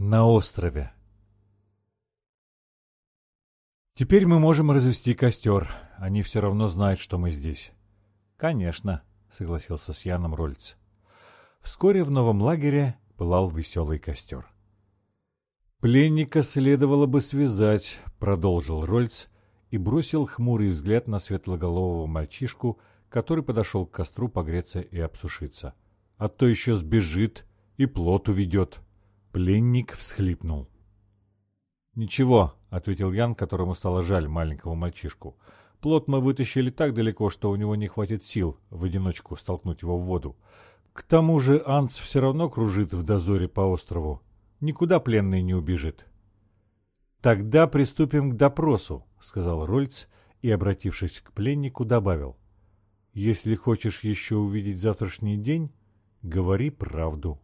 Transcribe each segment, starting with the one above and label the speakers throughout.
Speaker 1: На острове. Теперь мы можем развести костер. Они все равно знают, что мы здесь. Конечно, согласился с Яном Рольц. Вскоре в новом лагере пылал веселый костер. «Пленника следовало бы связать», — продолжил Рольц и бросил хмурый взгляд на светлоголового мальчишку, который подошел к костру погреться и обсушиться. «А то еще сбежит и плод уведет». Пленник всхлипнул. «Ничего», — ответил Ян, которому стало жаль маленького мальчишку. «Плот мы вытащили так далеко, что у него не хватит сил в одиночку столкнуть его в воду. К тому же Анц все равно кружит в дозоре по острову. Никуда пленный не убежит». «Тогда приступим к допросу», — сказал Рольц и, обратившись к пленнику, добавил. «Если хочешь еще увидеть завтрашний день, говори правду».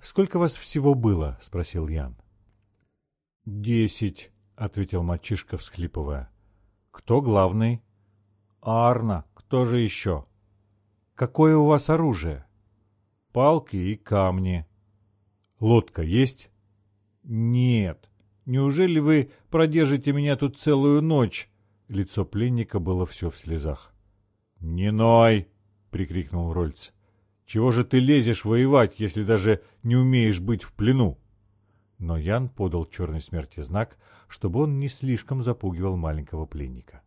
Speaker 1: «Сколько вас всего было?» — спросил Ян. «Десять», — ответил мальчишка, всхлипывая. «Кто главный?» «Арна. Кто же еще?» «Какое у вас оружие?» «Палки и камни». «Лодка есть?» «Нет. Неужели вы продержите меня тут целую ночь?» Лицо пленника было все в слезах. «Не ной!» — прикрикнул Рольц. Чего же ты лезешь воевать, если даже не умеешь быть в плену? Но Ян подал черной смерти знак, чтобы он не слишком запугивал маленького пленника.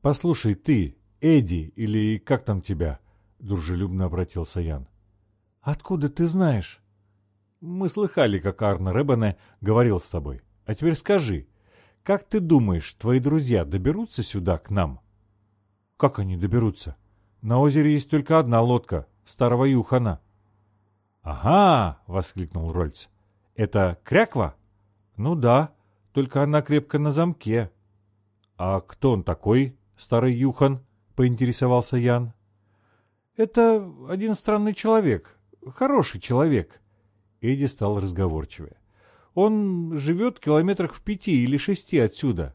Speaker 1: «Послушай, ты, Эдди, или как там тебя?» — дружелюбно обратился Ян. «Откуда ты знаешь?» «Мы слыхали, как Арна Ребане говорил с тобой. А теперь скажи, как ты думаешь, твои друзья доберутся сюда, к нам?» «Как они доберутся?» На озере есть только одна лодка, старого Юхана. «Ага!» — воскликнул Рольц. «Это кряква?» «Ну да, только она крепко на замке». «А кто он такой, старый Юхан?» — поинтересовался Ян. «Это один странный человек, хороший человек». Эдди стал разговорчивее. «Он живет километрах в пяти или шести отсюда.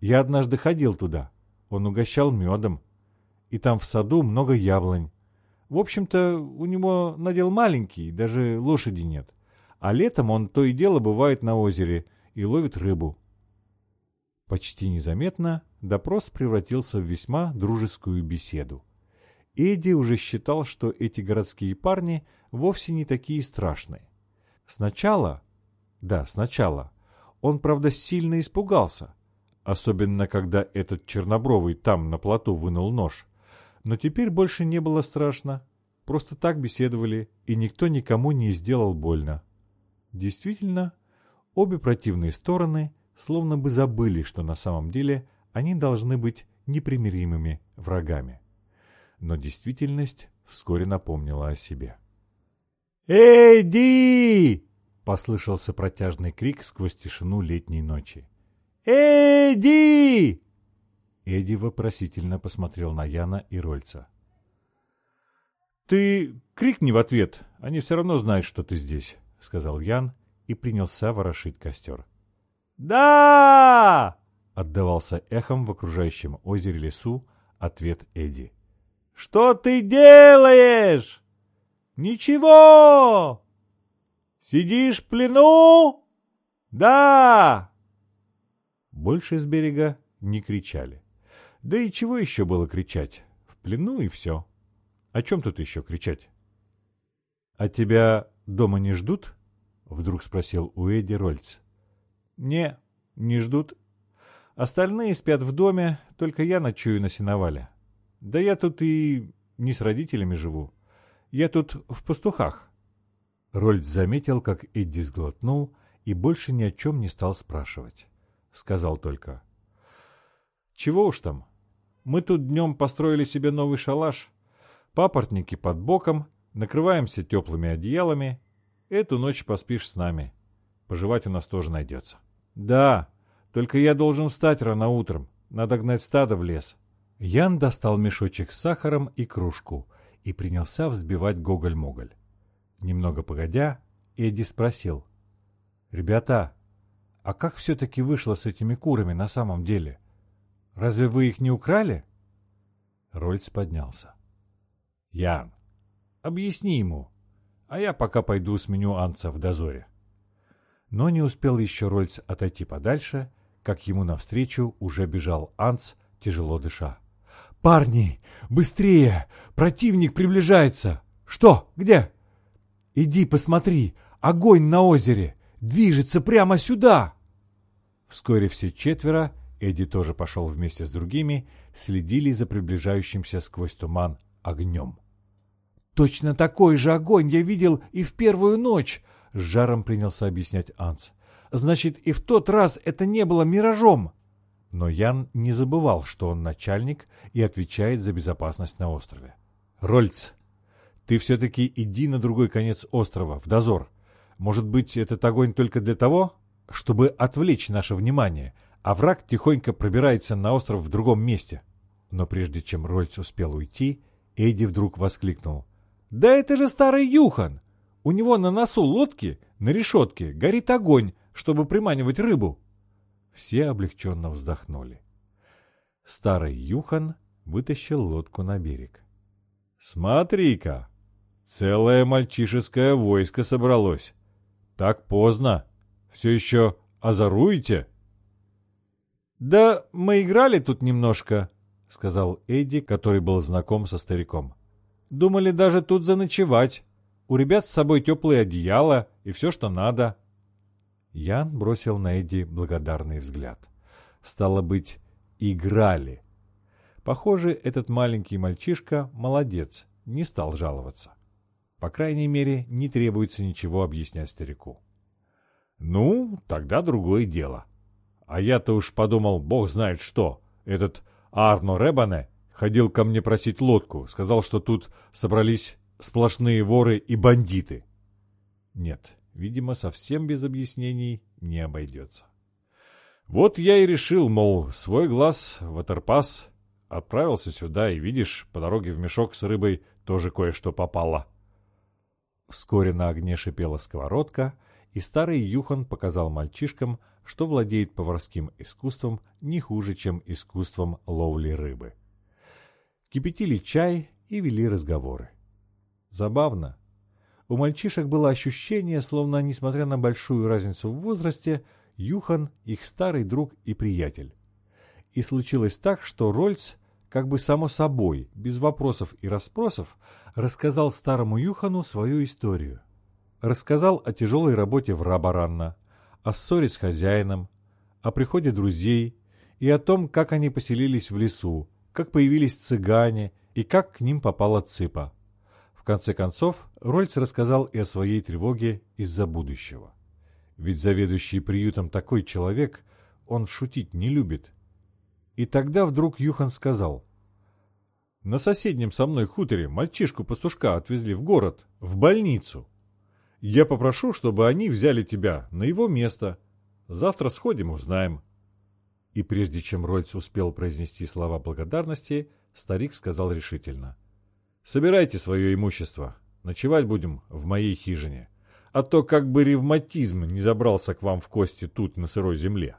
Speaker 1: Я однажды ходил туда. Он угощал медом и там в саду много яблонь. В общем-то, у него надел маленький, даже лошади нет. А летом он то и дело бывает на озере и ловит рыбу. Почти незаметно допрос превратился в весьма дружескую беседу. Эдди уже считал, что эти городские парни вовсе не такие страшные. Сначала, да, сначала, он, правда, сильно испугался, особенно когда этот чернобровый там на плоту вынул нож. Но теперь больше не было страшно. Просто так беседовали, и никто никому не сделал больно. Действительно, обе противные стороны словно бы забыли, что на самом деле они должны быть непримиримыми врагами. Но действительность вскоре напомнила о себе. «Эдди!» — послышался протяжный крик сквозь тишину летней ночи. «Эдди!» Эдди вопросительно посмотрел на Яна и Рольца. «Ты крикни в ответ, они все равно знают, что ты здесь», — сказал Ян и принялся ворошить костер. «Да!» — отдавался эхом в окружающем озере лесу ответ Эдди. «Что ты делаешь?» «Ничего!» «Сидишь в плену?» «Да!» Больше с берега не кричали. Да и чего еще было кричать? В плену и все. О чем тут еще кричать? — А тебя дома не ждут? — вдруг спросил у Эдди Рольц. — Не, не ждут. Остальные спят в доме, только я ночую на сеновале. Да я тут и не с родителями живу. Я тут в пастухах. Рольц заметил, как Эдди сглотнул и больше ни о чем не стал спрашивать. Сказал только. — Чего уж там? Мы тут днем построили себе новый шалаш. Папоротники под боком, накрываемся теплыми одеялами. Эту ночь поспишь с нами. Пожевать у нас тоже найдется. Да, только я должен встать рано утром. Надо гнать стадо в лес. Ян достал мешочек с сахаром и кружку и принялся взбивать гоголь-моголь. Немного погодя, Эдди спросил. «Ребята, а как все-таки вышло с этими курами на самом деле? Разве вы их не украли?» Рольц поднялся. «Ян, объясни ему. а я пока пойду сменю Анца в дозоре. Но не успел еще Рольц отойти подальше, как ему навстречу уже бежал Анц, тяжело дыша. «Парни, быстрее! Противник приближается! Что? Где?» «Иди посмотри! Огонь на озере! Движется прямо сюда!» Вскоре все четверо, Эдди тоже пошел вместе с другими, следили за приближающимся сквозь туман огнем. «Точно такой же огонь я видел и в первую ночь!» — с жаром принялся объяснять Анс. «Значит, и в тот раз это не было миражом!» Но Ян не забывал, что он начальник и отвечает за безопасность на острове. «Рольц, ты все-таки иди на другой конец острова, в дозор. Может быть, этот огонь только для того, чтобы отвлечь наше внимание, а враг тихонько пробирается на остров в другом месте?» Но прежде чем Рольц успел уйти, Эдди вдруг воскликнул. «Да это же старый Юхан! У него на носу лодки, на решетке, горит огонь, чтобы приманивать рыбу!» Все облегченно вздохнули. Старый Юхан вытащил лодку на берег. «Смотри-ка! Целое мальчишеское войско собралось. Так поздно. Все еще озоруете?» «Да мы играли тут немножко», — сказал Эдди, который был знаком со стариком. «Думали даже тут заночевать. У ребят с собой теплые одеяла и все, что надо». Ян бросил на Эдди благодарный взгляд. Стало быть, играли. Похоже, этот маленький мальчишка молодец, не стал жаловаться. По крайней мере, не требуется ничего объяснять старику. «Ну, тогда другое дело. А я-то уж подумал, бог знает что. Этот Арно Ребане ходил ко мне просить лодку, сказал, что тут собрались сплошные воры и бандиты». Нет, Видимо, совсем без объяснений не обойдется. Вот я и решил, мол, свой глаз, ватерпас, отправился сюда, и, видишь, по дороге в мешок с рыбой тоже кое-что попало. Вскоре на огне шипела сковородка, и старый Юхан показал мальчишкам, что владеет поварским искусством не хуже, чем искусством ловли рыбы. Кипятили чай и вели разговоры. Забавно, у мальчишек было ощущение, словно, несмотря на большую разницу в возрасте, Юхан – их старый друг и приятель. И случилось так, что Рольц, как бы само собой, без вопросов и расспросов, рассказал старому Юхану свою историю. Рассказал о тяжелой работе в Рабаранна, о ссоре с хозяином, о приходе друзей и о том, как они поселились в лесу, как появились цыгане и как к ним попала цыпа. В конце концов, Рольц рассказал и о своей тревоге из-за будущего. Ведь заведующий приютом такой человек, он шутить не любит. И тогда вдруг Юхан сказал. «На соседнем со мной хуторе мальчишку-пастушка отвезли в город, в больницу. Я попрошу, чтобы они взяли тебя на его место. Завтра сходим, узнаем». И прежде чем Рольц успел произнести слова благодарности, старик сказал решительно. Собирайте свое имущество. Ночевать будем в моей хижине. А то как бы ревматизм не забрался к вам в кости тут, на сырой земле.